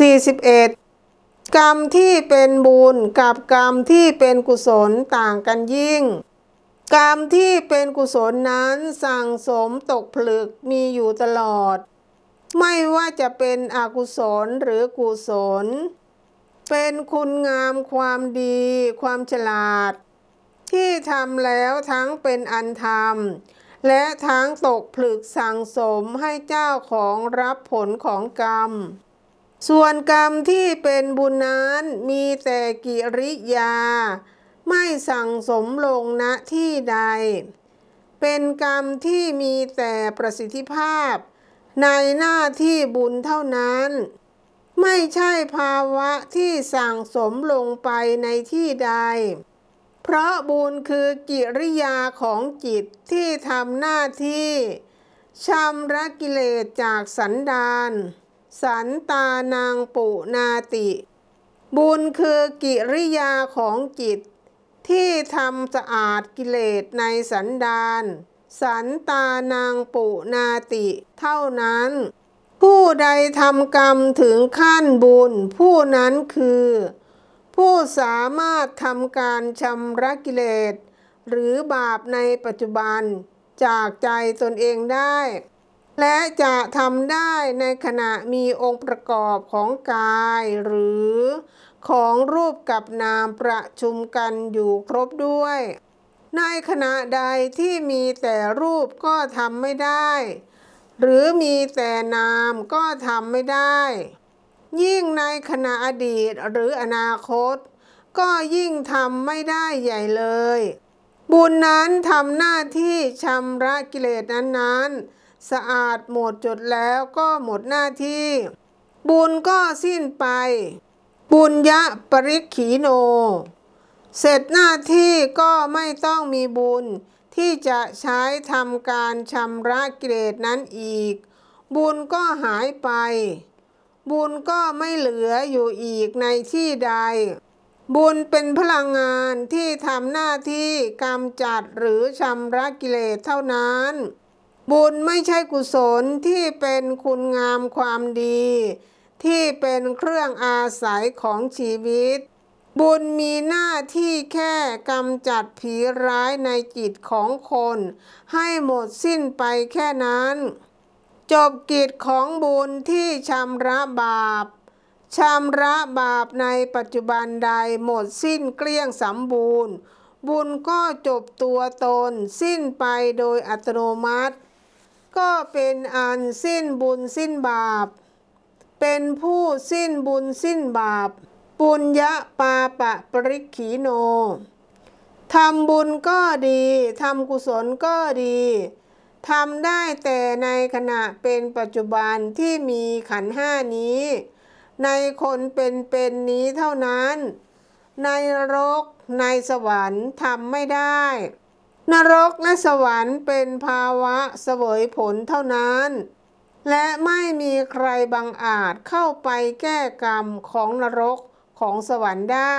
41 กรรมที่เป็นบุญกับกรรมที่เป็นกุศลต่างกันยิ่ง กรรมที่เป็นกุศลนั้นสั่งสมตกผลึกมีอยู่ตลอด ไม่ว่าจะเป็นอกุศลหรือกุศล เป็นคุณงามความดี ความฉลาด ที่ทำแล้วทั้งเป็นอันธรรมและทั้งตกผลึกสั่งสมให้เจ้าของรับผลของกรรม ส่วนกรรมที่เป็นบุญนั้นมีแต่กิริยา ไม่สั่งสมลงณที่ใด เป็นกรรมที่มีแต่ประสิทธิภาพ ในหน้าที่บุญเท่านั้น ไม่ใช่ภาวะที่สั่งสมลงไปในที่ใด เพราะบุญคือกิริยาของจิตที่ทำหน้าที่ชำระกิเลสจากสันดาน สันตานางปุนาติ บุญคือกิริยาของจิต ที่ทำสะอาดกิเลสในสันดานสันตานางปุนาติเท่านั้น ผู้ใดทำกรรมถึงขั้นบุญ ผู้นั้นคือ ผู้สามารถทำการชำระกิเลส หรือบาปในปัจจุบันจากใจตนเองได้ และจะทำได้ในขณะมีองค์ประกอบของกาย หรือของรูปกับนามประชุมกันอยู่ครบด้วย ในขณะใดที่มีแต่รูปก็ทำไม่ได้ หรือมีแต่นามก็ทำไม่ได้ ยิ่งในขณะอดีตหรืออนาคต ก็ยิ่งทำไม่ได้ใหญ่เลย บุญนั้นทำหน้าที่ชำระกิเลสนั้นๆ สะอาดหมดจดแล้วก็หมดหน้าที่ บุญก็สิ้นไป บุญยะปริกขีโน เสร็จหน้าที่ก็ไม่ต้องมีบุญ ที่จะใช้ทำการชำระกิเลสนั้นอีก บุญก็หายไป บุญก็ไม่เหลืออยู่อีกในที่ใดบุญเป็นพลังงานที่ทำหน้าที่กำจัดหรือชำระกิเลสเท่านั้น บุญไม่ใช่กุศลที่เป็นคุณงามความดี ที่เป็นเครื่องอาศัยของชีวิต บุญมีหน้าที่แค่กำจัดผีร้ายในจิตของคน ให้หมดสิ้นไปแค่นั้น จบกิจของบุญที่ชำระบาปชำระบาปในปัจจุบันใดหมดสิ้นเกลี้ยงสมบูรณ์ บุญก็จบตัวตนสิ้นไปโดยอัตโนมัติ ก็เป็นอันสิ้นบุญสิ้นบาป เป็นผู้สิ้นบุญสิ้นบาป ปุญญาปาปะปริกขีโนทำบุญก็ดีทำกุศลก็ดีทำได้แต่ในขณะเป็นปัจจุบันที่มีขันห้านี้ ในคนเป็นเป็นนี้เท่านั้น ในรกในสวรรค์ทำไม่ได้ นรกและสวรรค์เป็นภาวะเสวยผลเท่านั้น และไม่มีใครบังอาจเข้าไปแก้กรรมของนรกของสวรรค์ได้